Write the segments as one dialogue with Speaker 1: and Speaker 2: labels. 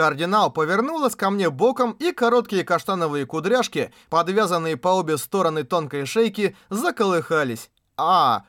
Speaker 1: Кардинал повернулась ко мне боком, и короткие каштановые кудряшки, подвязанные по обе стороны тонкой шейки, заколыхались. «А,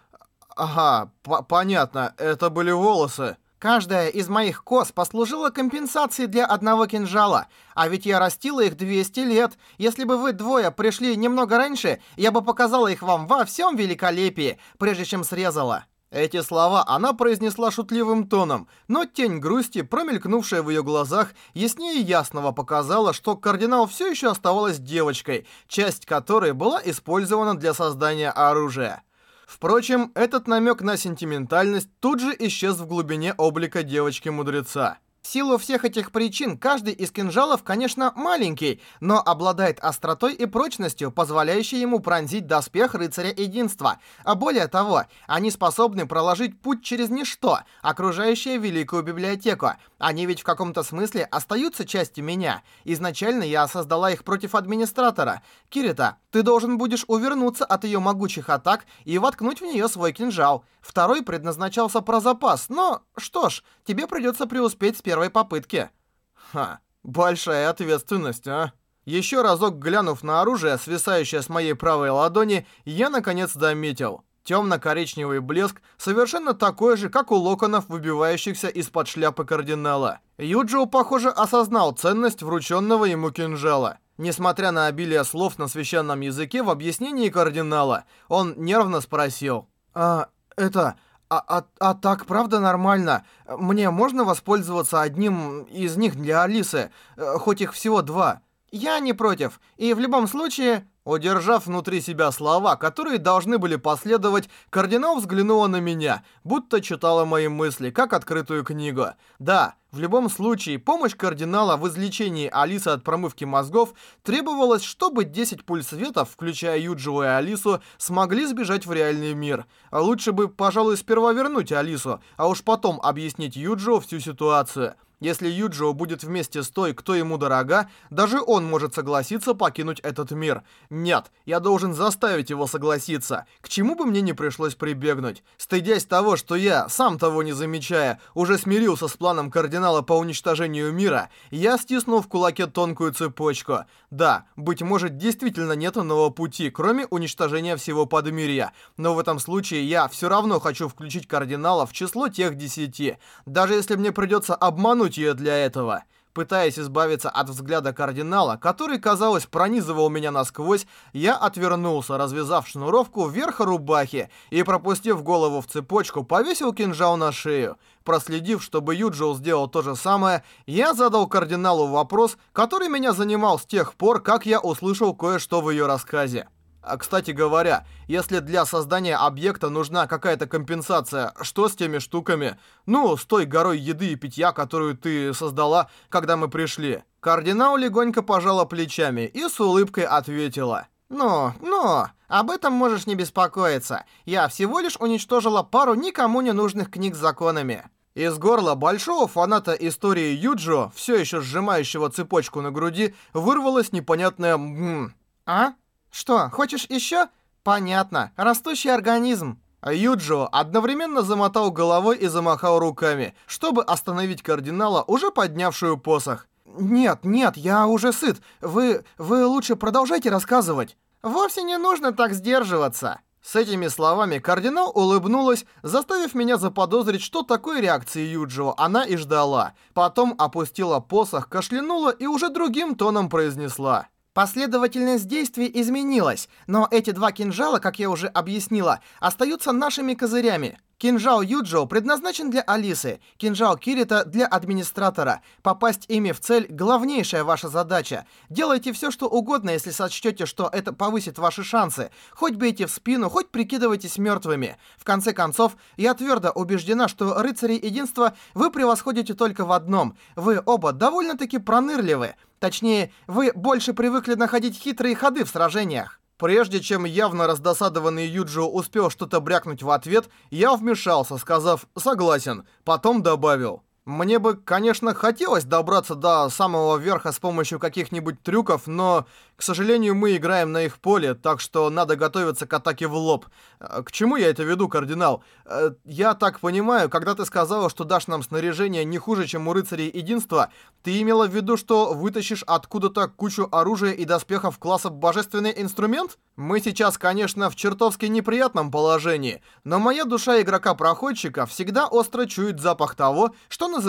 Speaker 1: ага, понятно, это были волосы».
Speaker 2: Каждая из моих кос послужила компенсацией для одного кинжала. А ведь я растила их 200 лет. Если бы вы двое пришли немного раньше, я бы показала их вам во всем великолепии, прежде чем срезала.
Speaker 1: Эти слова она произнесла шутливым тоном, но тень грусти, промелькнувшая в ее глазах, яснее ясного показала, что кардинал все еще оставалась девочкой, часть которой была использована для создания оружия. Впрочем, этот намек на сентиментальность тут же исчез в глубине облика девочки-мудреца.
Speaker 2: В силу всех этих причин, каждый из кинжалов, конечно, маленький, но обладает остротой и прочностью, позволяющей ему пронзить доспех рыцаря единства. А более того, они способны проложить путь через ничто, окружающее великую библиотеку. Они ведь в каком-то смысле остаются частью меня. Изначально я создала их против администратора. Кирита, ты должен будешь увернуться от ее могучих атак и воткнуть в нее свой кинжал. Второй предназначался про запас, но, что ж, тебе придется преуспеть с первой попытки.
Speaker 1: Ха, большая ответственность, а? Еще разок глянув на оружие, свисающее с моей правой ладони, я наконец заметил. Темно-коричневый блеск, совершенно такой же, как у локонов, выбивающихся из-под шляпы кардинала. Юджио, похоже, осознал ценность врученного ему кинжала. Несмотря на обилие слов на священном языке в объяснении кардинала, он нервно спросил. «А, это... А, а, а так правда нормально? Мне можно воспользоваться одним из них для Алисы? Э, хоть их всего два?»
Speaker 2: «Я не против. И в любом случае...»
Speaker 1: Удержав внутри себя слова, которые должны были последовать, кардинал взглянула на меня, будто читала мои мысли, как открытую книгу. Да, в любом случае, помощь кардинала в излечении Алисы от промывки мозгов требовалась, чтобы 10 пульсветов, включая Юджио и Алису, смогли сбежать в реальный мир. А лучше бы, пожалуй, сперва вернуть Алису, а уж потом объяснить Юджио всю ситуацию. Если Юджио будет вместе с той, кто ему дорога, даже он может согласиться покинуть этот мир. Нет, я должен заставить его согласиться. К чему бы мне не пришлось прибегнуть? Стыдясь того, что я, сам того не замечая, уже смирился с планом кардинала по уничтожению мира, я стиснул в кулаке тонкую цепочку. Да, быть может, действительно нет иного пути, кроме уничтожения всего подмирья. Но в этом случае я все равно хочу включить кардинала в число тех десяти. Даже если мне придется обмануть использовать ее для этого. Пытаясь избавиться от взгляда кардинала, который, казалось, пронизывал меня насквозь, я отвернулся, развязав шнуровку верха рубахи и, пропустив голову в цепочку, повесил кинжал на шею. Проследив, чтобы Юджио сделал то же самое, я задал кардиналу вопрос, который меня занимал с тех пор, как я услышал кое-что в ее рассказе. А, кстати говоря, если для создания объекта нужна какая-то компенсация, что с теми штуками? Ну, с той горой еды и питья, которую ты создала, когда мы пришли. Кардинал легонько пожала плечами и с улыбкой ответила.
Speaker 2: «Ну, ну, об этом можешь не беспокоиться. Я всего лишь уничтожила пару никому не нужных книг с законами».
Speaker 1: Из горла большого фаната истории Юджо, все еще сжимающего цепочку на груди, вырвалось непонятное «ммм».
Speaker 2: «А?» «Что, хочешь еще?» «Понятно. Растущий организм».
Speaker 1: Юджио одновременно замотал головой и замахал руками, чтобы остановить кардинала, уже поднявшую посох.
Speaker 2: «Нет, нет, я уже сыт. Вы... вы лучше продолжайте рассказывать». «Вовсе не нужно так сдерживаться».
Speaker 1: С этими словами кардинал улыбнулась, заставив меня заподозрить, что такой реакции Юджио она и ждала. Потом опустила посох, кашлянула и уже другим тоном произнесла.
Speaker 2: Последовательность действий изменилась, но эти два кинжала, как я уже объяснила, остаются нашими козырями. Кинжал Юджо предназначен для Алисы, кинжал Кирита для администратора. Попасть ими в цель – главнейшая ваша задача. Делайте все, что угодно, если сочтете, что это повысит ваши шансы. Хоть бейте в спину, хоть прикидывайтесь мертвыми. В конце концов, я твердо убеждена, что рыцари единства вы превосходите только в одном. Вы оба довольно-таки пронырливы. Точнее, вы больше привыкли находить хитрые ходы в сражениях.
Speaker 1: Прежде чем явно раздосадованный Юджио успел что-то брякнуть в ответ, я вмешался, сказав «согласен», потом добавил Мне бы, конечно, хотелось добраться до самого верха с помощью каких-нибудь трюков, но, к сожалению, мы играем на их поле, так что надо готовиться к атаке в лоб. Э, к чему я это веду, кардинал? Э, я так понимаю, когда ты сказала, что дашь нам снаряжение не хуже, чем у рыцарей единства, ты имела в виду, что вытащишь откуда-то кучу оружия и доспехов класса божественный инструмент? Мы сейчас, конечно, в чертовски неприятном положении, но моя душа игрока-проходчика всегда остро чует запах того, что называется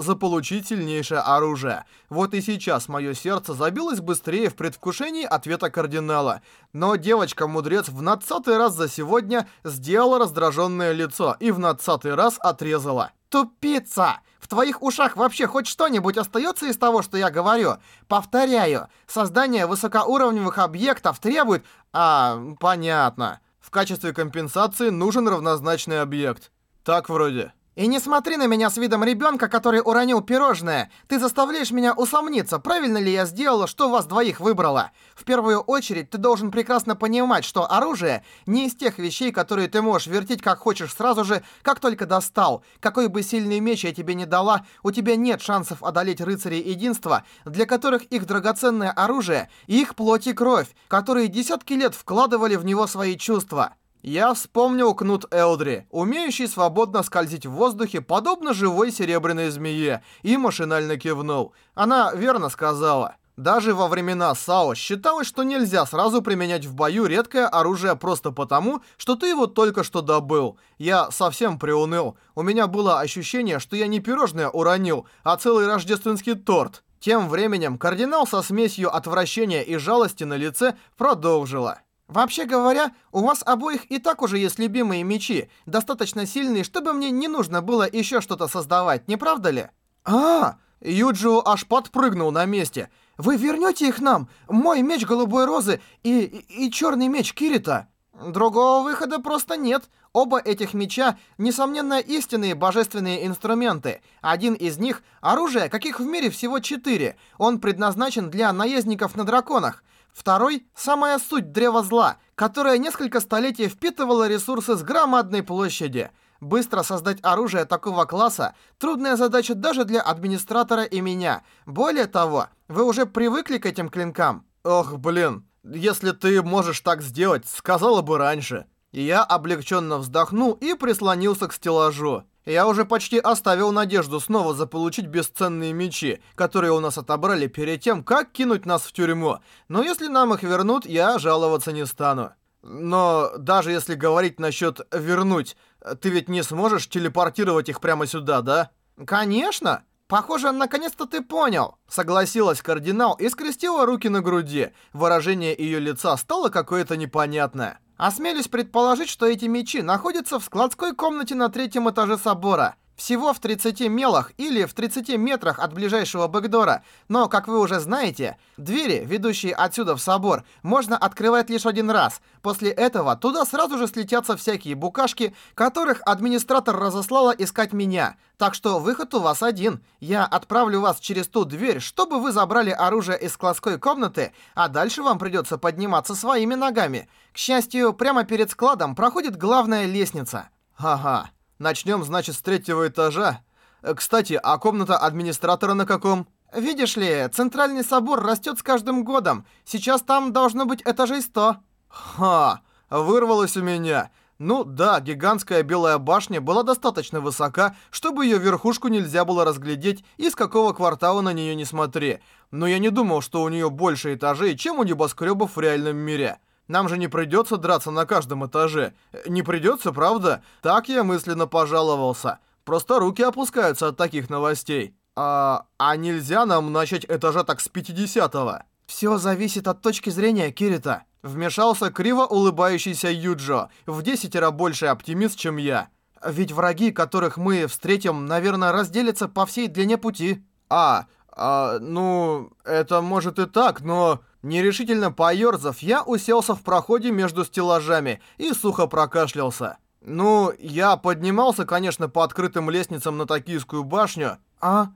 Speaker 1: «заполучить сильнейшее оружие». Вот и сейчас мое сердце забилось быстрее в предвкушении ответа кардинала. Но девочка-мудрец в надцатый раз за сегодня сделала раздраженное лицо и в надцатый раз отрезала.
Speaker 2: «Тупица! В твоих ушах вообще хоть что-нибудь остается из того, что я говорю? Повторяю, создание высокоуровневых объектов требует...
Speaker 1: А, понятно. В качестве компенсации нужен равнозначный объект. Так вроде.
Speaker 2: И не смотри на меня с видом ребенка, который уронил пирожное. Ты заставляешь меня усомниться, правильно ли я сделала, что вас двоих выбрала. В первую очередь, ты должен прекрасно понимать, что оружие не из тех вещей, которые ты можешь вертеть как хочешь сразу же, как только достал. Какой бы сильный меч я тебе не дала, у тебя нет шансов одолеть рыцарей единства, для которых их драгоценное оружие — их плоть и кровь, которые десятки лет вкладывали в него свои чувства.
Speaker 1: Я вспомнил кнут Элдри, умеющий свободно скользить в воздухе, подобно живой серебряной змее, и машинально кивнул. Она верно сказала. Даже во времена САО считалось, что нельзя сразу применять в бою редкое оружие просто потому, что ты его только что добыл. Я совсем приуныл. У меня было ощущение, что я не пирожное уронил, а целый рождественский торт. Тем временем кардинал со смесью отвращения и жалости на лице продолжила.
Speaker 2: Вообще говоря, у вас обоих и так уже есть любимые мечи, достаточно сильные, чтобы мне не нужно было еще что-то создавать, не правда ли?
Speaker 1: А, Юджио аж подпрыгнул на месте. Вы вернете их нам? Мой меч голубой розы и, и, и черный меч Кирита?
Speaker 2: Другого выхода просто нет. Оба этих меча, несомненно, истинные божественные инструменты. Один из них — оружие, каких в мире всего четыре. Он предназначен для наездников на драконах. Второй – самая суть древа зла, которая несколько столетий впитывала ресурсы с громадной площади. Быстро создать оружие такого класса – трудная задача даже для администратора и меня. Более того, вы уже привыкли к этим клинкам.
Speaker 1: Ох, блин, если ты можешь так сделать, сказала бы раньше. Я облегченно вздохнул и прислонился к стеллажу. Я уже почти оставил надежду снова заполучить бесценные мечи, которые у нас отобрали перед тем, как кинуть нас в тюрьму. Но если нам их вернут, я жаловаться не стану. Но даже если говорить насчет «вернуть», ты ведь не сможешь телепортировать их прямо сюда, да?
Speaker 2: Конечно! Похоже, наконец-то ты понял.
Speaker 1: Согласилась кардинал и скрестила руки на груди. Выражение ее лица стало какое-то непонятное.
Speaker 2: Осмелюсь предположить, что эти мечи находятся в складской комнате на третьем этаже собора. Всего в 30 мелах или в 30 метрах от ближайшего бэкдора. Но, как вы уже знаете, двери, ведущие отсюда в собор, можно открывать лишь один раз. После этого туда сразу же слетятся всякие букашки, которых администратор разослала искать меня. Так что выход у вас один. Я отправлю вас через ту дверь, чтобы вы забрали оружие из складской комнаты, а дальше вам придется подниматься своими ногами. К счастью, прямо перед складом проходит главная лестница.
Speaker 1: Ага. Начнем, значит, с третьего этажа. Э, кстати, а комната администратора на каком?
Speaker 2: Видишь ли, Центральный собор растет с каждым годом. Сейчас там должно быть этажей 100.
Speaker 1: Ха, вырвалось у меня. Ну да, гигантская белая башня была достаточно высока, чтобы ее верхушку нельзя было разглядеть, из какого квартала на нее не смотри. Но я не думал, что у нее больше этажей, чем у небоскребов в реальном мире. Нам же не придется драться на каждом этаже. Не придется, правда? Так я мысленно пожаловался. Просто руки опускаются от таких новостей. А, а нельзя нам начать этажа так с 50-го?
Speaker 2: Все зависит от точки зрения Кирита.
Speaker 1: Вмешался криво улыбающийся Юджо, в десятеро больше оптимист, чем я.
Speaker 2: Ведь враги, которых мы встретим, наверное, разделятся по всей длине пути.
Speaker 1: А, а, ну, это может и так, но... Нерешительно поёрзав, я уселся в проходе между стеллажами и сухо прокашлялся. Ну, я поднимался, конечно, по открытым лестницам на Токийскую башню.
Speaker 2: А?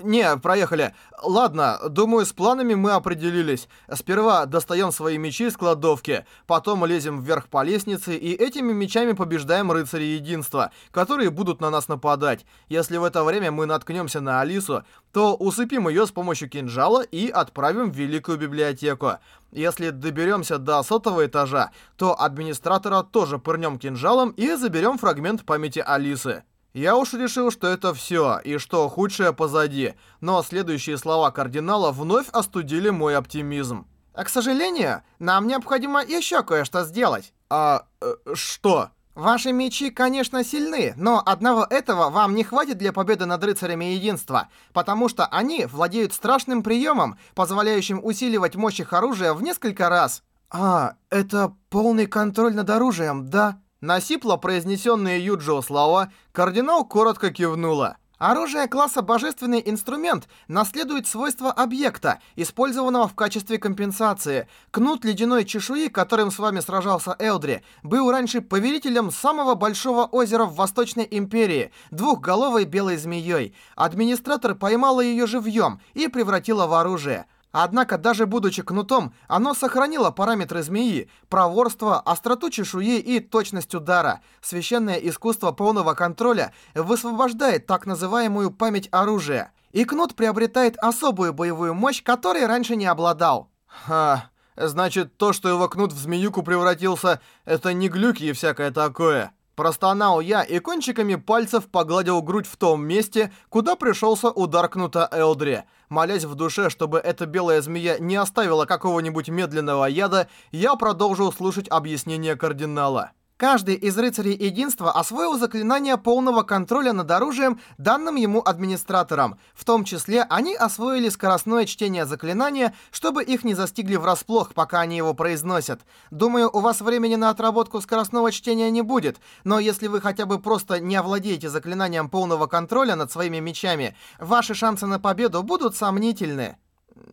Speaker 1: Не, проехали. Ладно, думаю, с планами мы определились. Сперва достаем свои мечи из кладовки, потом лезем вверх по лестнице и этими мечами побеждаем рыцарей единства, которые будут на нас нападать. Если в это время мы наткнемся на Алису, то усыпим ее с помощью кинжала и отправим в Великую Библиотеку. Если доберемся до сотого этажа, то администратора тоже пырнем кинжалом и заберем фрагмент памяти Алисы. Я уж решил, что это все, и что худшее позади, но следующие слова кардинала вновь остудили мой оптимизм.
Speaker 2: А, к сожалению, нам необходимо еще кое-что сделать.
Speaker 1: А, э, что?
Speaker 2: Ваши мечи, конечно, сильны, но одного этого вам не хватит для победы над рыцарями единства, потому что они владеют страшным приемом, позволяющим усиливать мощь их оружия в несколько раз.
Speaker 1: А, это полный контроль над оружием, да? На сипло произнесенные Юджио слова кардинал коротко кивнула.
Speaker 2: Оружие класса «Божественный инструмент» наследует свойства объекта, использованного в качестве компенсации. Кнут ледяной чешуи, которым с вами сражался Элдри, был раньше повелителем самого большого озера в Восточной Империи, двухголовой белой змеей. Администратор поймала ее живьем и превратила в оружие. Однако, даже будучи кнутом, оно сохранило параметры змеи, проворство, остроту чешуи и точность удара. Священное искусство полного контроля высвобождает так называемую память оружия. И кнут приобретает особую боевую мощь, которой раньше не обладал.
Speaker 1: Ха, значит, то, что его кнут в змеюку превратился, это не глюки и всякое такое. Простонал я и кончиками пальцев погладил грудь в том месте, куда пришелся удар кнута Элдри. Молясь в душе, чтобы эта белая змея не оставила какого-нибудь медленного яда, я продолжил слушать объяснение кардинала.
Speaker 2: Каждый из рыцарей единства освоил заклинание полного контроля над оружием, данным ему администратором. В том числе они освоили скоростное чтение заклинания, чтобы их не застигли врасплох, пока они его произносят. Думаю, у вас времени на отработку скоростного чтения не будет, но если вы хотя бы просто не овладеете заклинанием полного контроля над своими мечами, ваши шансы на победу будут сомнительны.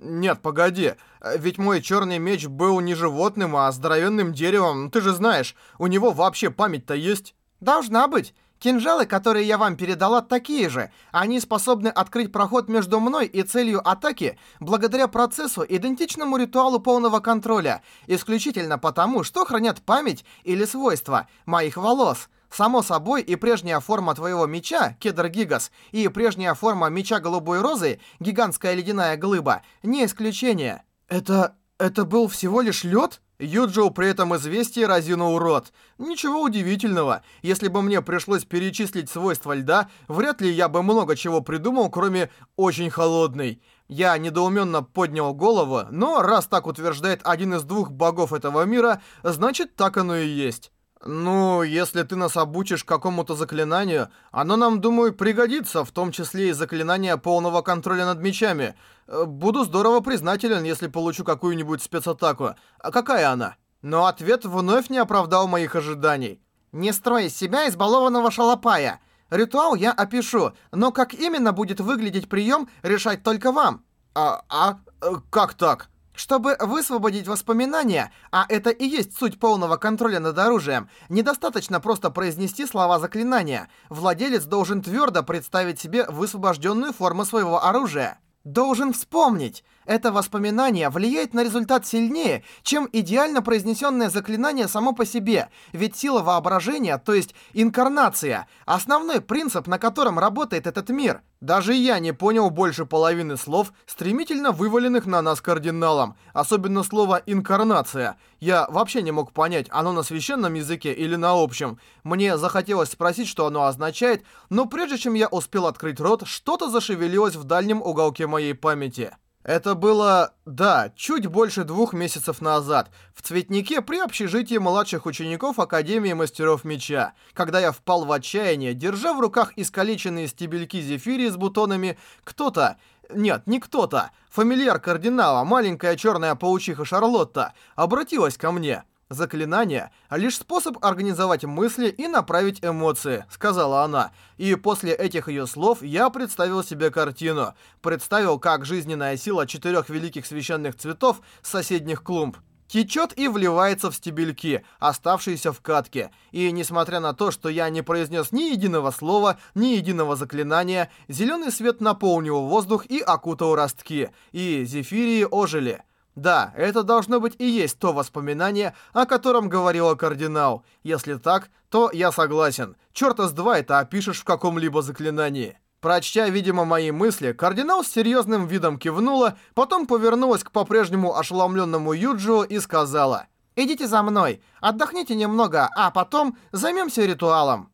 Speaker 1: Нет, погоди. Ведь мой черный меч был не животным, а здоровенным деревом. Ты же знаешь, у него вообще память-то есть.
Speaker 2: Должна быть. Кинжалы, которые я вам передала, такие же. Они способны открыть проход между мной и целью атаки благодаря процессу, идентичному ритуалу полного контроля, исключительно потому, что хранят память или свойства моих волос. Само собой, и прежняя форма твоего меча, Кедр Гигас, и прежняя форма меча Голубой Розы, гигантская ледяная глыба, не исключение.
Speaker 1: Это... это был всего лишь лед? Юджоу при этом известие разинул рот. Ничего удивительного. Если бы мне пришлось перечислить свойства льда, вряд ли я бы много чего придумал, кроме «очень холодный». Я недоуменно поднял голову, но раз так утверждает один из двух богов этого мира, значит так оно и есть. «Ну, если ты нас обучишь какому-то заклинанию, оно нам, думаю, пригодится, в том числе и заклинание полного контроля над мечами. Э, буду здорово признателен, если получу какую-нибудь спецатаку. А какая она?» Но ответ вновь не оправдал моих ожиданий.
Speaker 2: «Не строй из себя избалованного шалопая. Ритуал я опишу, но как именно будет выглядеть прием, решать только вам».
Speaker 1: «А... а... Э, как так?»
Speaker 2: Чтобы высвободить воспоминания, а это и есть суть полного контроля над оружием, недостаточно просто произнести слова заклинания. Владелец должен твердо представить себе высвобожденную форму своего оружия. Должен вспомнить. Это воспоминание влияет на результат сильнее, чем идеально произнесенное заклинание само по себе, ведь сила воображения, то есть инкарнация, основной принцип, на котором работает этот мир.
Speaker 1: Даже я не понял больше половины слов, стремительно вываленных на нас кардиналом, особенно слово «инкарнация». Я вообще не мог понять, оно на священном языке или на общем. Мне захотелось спросить, что оно означает, но прежде чем я успел открыть рот, что-то зашевелилось в дальнем уголке моей памяти. Это было, да, чуть больше двух месяцев назад, в Цветнике при общежитии младших учеников Академии Мастеров Меча, когда я впал в отчаяние, держа в руках искалеченные стебельки зефирии с бутонами, кто-то, нет, не кто-то, фамильяр кардинала, маленькая черная паучиха Шарлотта, обратилась ко мне. «Заклинание — лишь способ организовать мысли и направить эмоции», — сказала она. И после этих ее слов я представил себе картину. Представил, как жизненная сила четырех великих священных цветов соседних клумб течет и вливается в стебельки, оставшиеся в катке. И несмотря на то, что я не произнес ни единого слова, ни единого заклинания, зеленый свет наполнил воздух и окутал ростки, и зефирии ожили. Да, это должно быть и есть то воспоминание, о котором говорила кардинал. Если так, то я согласен. Чёрта с два это опишешь в каком-либо заклинании. Прочтя, видимо, мои мысли, кардинал с серьезным видом кивнула, потом повернулась к по-прежнему ошеломленному Юджио и сказала,
Speaker 2: «Идите за мной, отдохните немного, а потом займемся ритуалом».